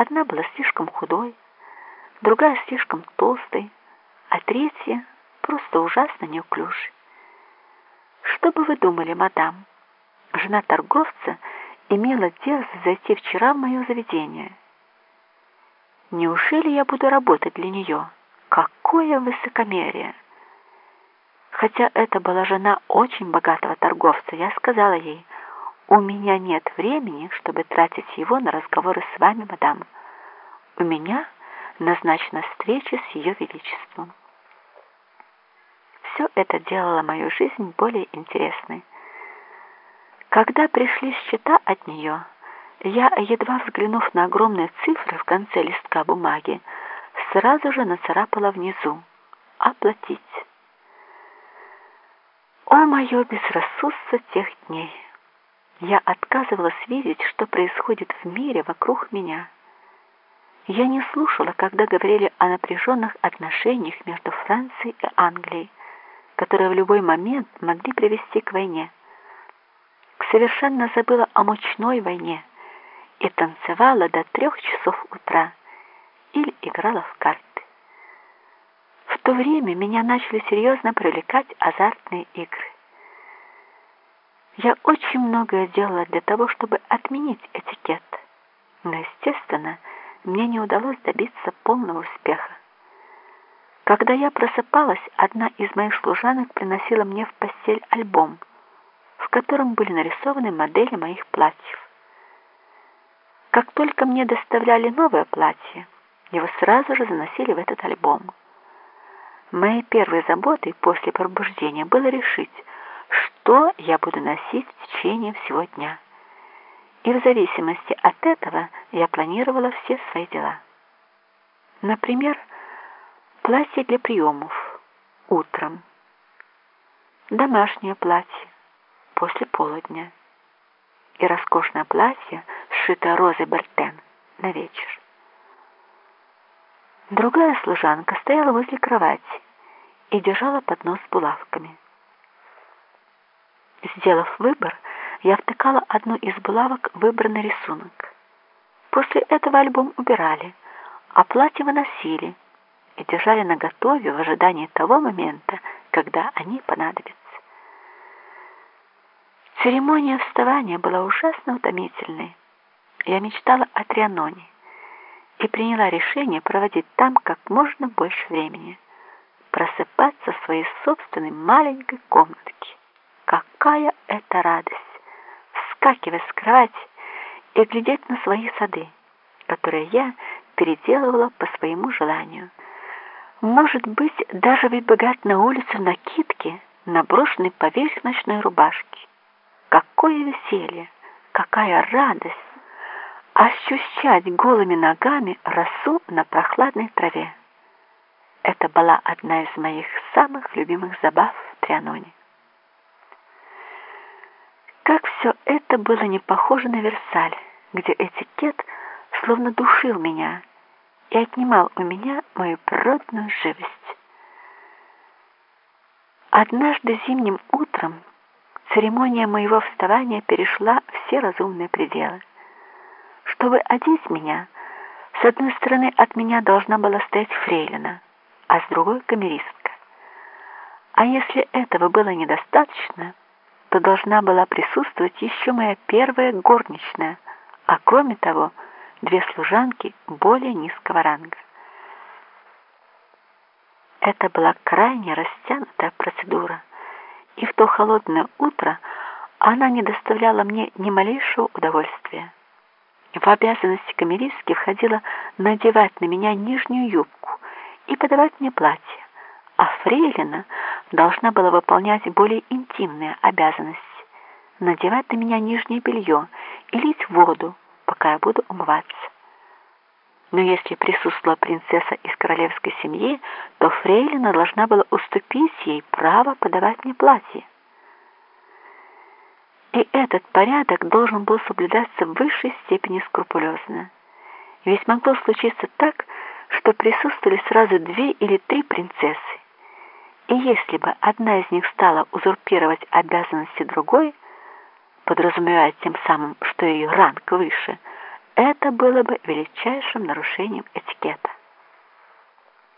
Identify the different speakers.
Speaker 1: одна была слишком худой, другая слишком толстой, а третья просто ужасно неуклюжей. Что бы вы думали, мадам? Жена торговца имела дерзость зайти вчера в мое заведение. Неужели я буду работать для нее? Какое высокомерие! Хотя это была жена очень богатого торговца, я сказала ей, у меня нет времени, чтобы тратить его на разговоры с вами, мадам. У меня назначена встреча с ее величеством. Все это делало мою жизнь более интересной. Когда пришли счета от нее, я, едва взглянув на огромные цифры в конце листка бумаги, сразу же нацарапала внизу «Оплатить». О, мое безрассудство тех дней! Я отказывалась видеть, что происходит в мире вокруг меня. Я не слушала, когда говорили о напряженных отношениях между Францией и Англией, которые в любой момент могли привести к войне. Совершенно забыла о мощной войне и танцевала до трех часов утра или играла в карты. В то время меня начали серьезно привлекать азартные игры. Я очень многое делала для того, чтобы отменить этикет, но, естественно, мне не удалось добиться полного успеха. Когда я просыпалась, одна из моих служанок приносила мне в постель альбом, в котором были нарисованы модели моих платьев. Как только мне доставляли новое платье, его сразу же заносили в этот альбом. Моей первой заботой после пробуждения было решить, что я буду носить в течение всего дня. И в зависимости от этого я планировала все свои дела. Например, платье для приемов утром, домашнее платье после полудня и роскошное платье, сшитое розой Бертен, на вечер. Другая служанка стояла возле кровати и держала поднос с булавками. Сделав выбор, я втыкала одну из булавок выбранный рисунок. После этого альбом убирали, а платье выносили и держали наготове в ожидании того момента, когда они понадобятся. Церемония вставания была ужасно утомительной. Я мечтала о Трианоне и приняла решение проводить там как можно больше времени, просыпаться в своей собственной маленькой комнатке. Какая это радость! Вскакивать с кровати и глядеть на свои сады, которые я переделывала по своему желанию. Может быть, даже выбегать на улицу в накидке, наброшенной поверх ночной рубашки. Какое веселье! Какая радость! Ощущать голыми ногами росу на прохладной траве. Это была одна из моих самых любимых забав в Трианоне. Как все это было не похоже на Версаль, где этикет словно душил меня и отнимал у меня мою природную живость. Однажды зимним утром церемония моего вставания перешла все разумные пределы. Чтобы одеть меня, с одной стороны от меня должна была стоять фрейлина, а с другой — камеристка. А если этого было недостаточно, то должна была присутствовать еще моя первая горничная, а кроме того, две служанки более низкого ранга. Это была крайне растянутая процедура, и в то холодное утро она не доставляла мне ни малейшего удовольствия. В обязанности камеристки входило надевать на меня нижнюю юбку и подавать мне платье, а фрейлина должна была выполнять более интимные обязанности, надевать на меня нижнее белье и лить воду, пока я буду умываться. Но если присутствовала принцесса из королевской семьи, то фрейлина должна была уступить ей право подавать мне платье. И этот порядок должен был соблюдаться в высшей степени скрупулезно. Ведь могло случиться так, что присутствовали сразу две или три принцессы, и если бы одна из них стала узурпировать обязанности другой, подразумевая тем самым, что ее ранг выше, это было бы величайшим нарушением этикета.